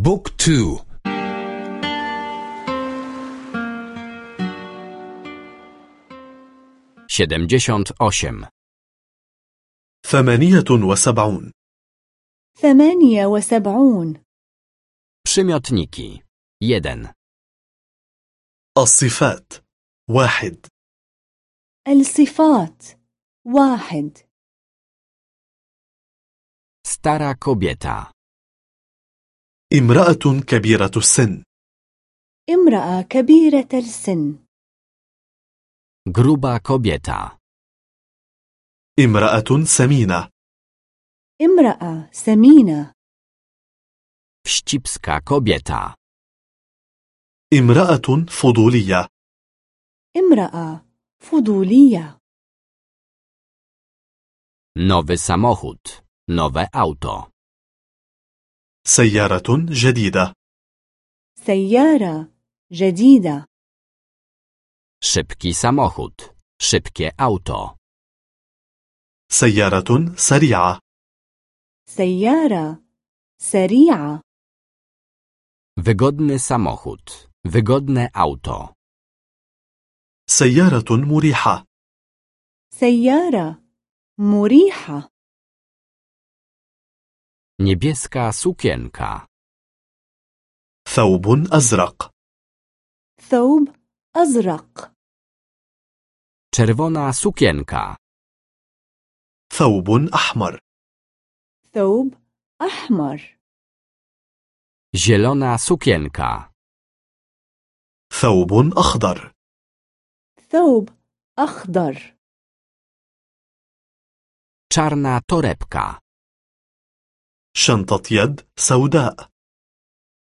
بوك تو. siedemdziesiąt osiem, ثمانية وسبعون. ثمانية وسبعون. przymiotniki, jeden, الصفات. واحد. الصفات. واحد. Stara kobieta, امرأة كبيرة السن. امرأة كبيرة السن. Gruba kobieta, امرأة سمينة. امرأة سمينة. Wścibska kobieta, امرأة فضولية. امرأة فضولية. Nowy samochód, nowe auto, سيارة جديدة. سيارة جديدة. Szybki samochód, szybkie auto, سيارة سريعة. سيارة سريعة. Wygodny samochód, wygodne auto, سيارة مريحة. سيارة مريحة. niebieska sukienka, ثوب أزرق ثوب أزرق czerwona sukienka, ثوب أحمر ثوب أحمر zielona sukienka, ثوب أخضر ثوب أخضر czarna torebka, شنطة يد سوداء.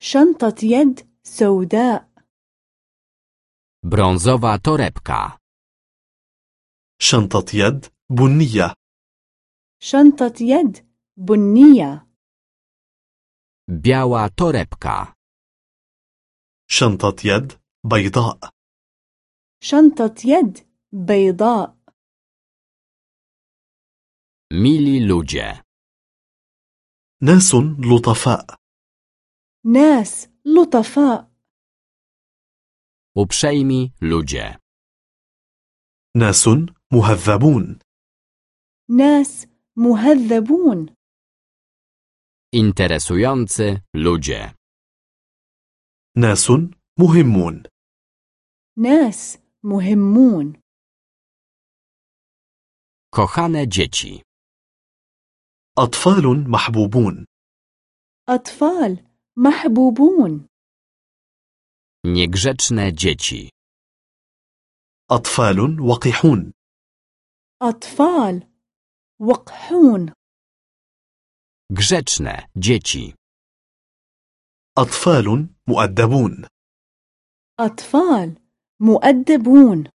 شنطة يد سوداء. brązowa torebka, شنطة يد بنية. شنطة يد بنية. biała torebka, شنطة يد بيضاء. شنطة يد بيضاء. mili ludzie, ناس لطفاء. ناس لطفاء. Uprzejmi ludzie, ناس مهذبون. ناس مهذبون. Interesujący ludzie, ناس مهمون. ناس مهمون. Kochane dzieci, أطفال محبوبون. أطفال محبوبون. Niegrzeczne dzieci, أطفال وقحون. أطفال وقحون. Grzeczne dzieci, أطفال مؤدبون. أطفال مؤدبون.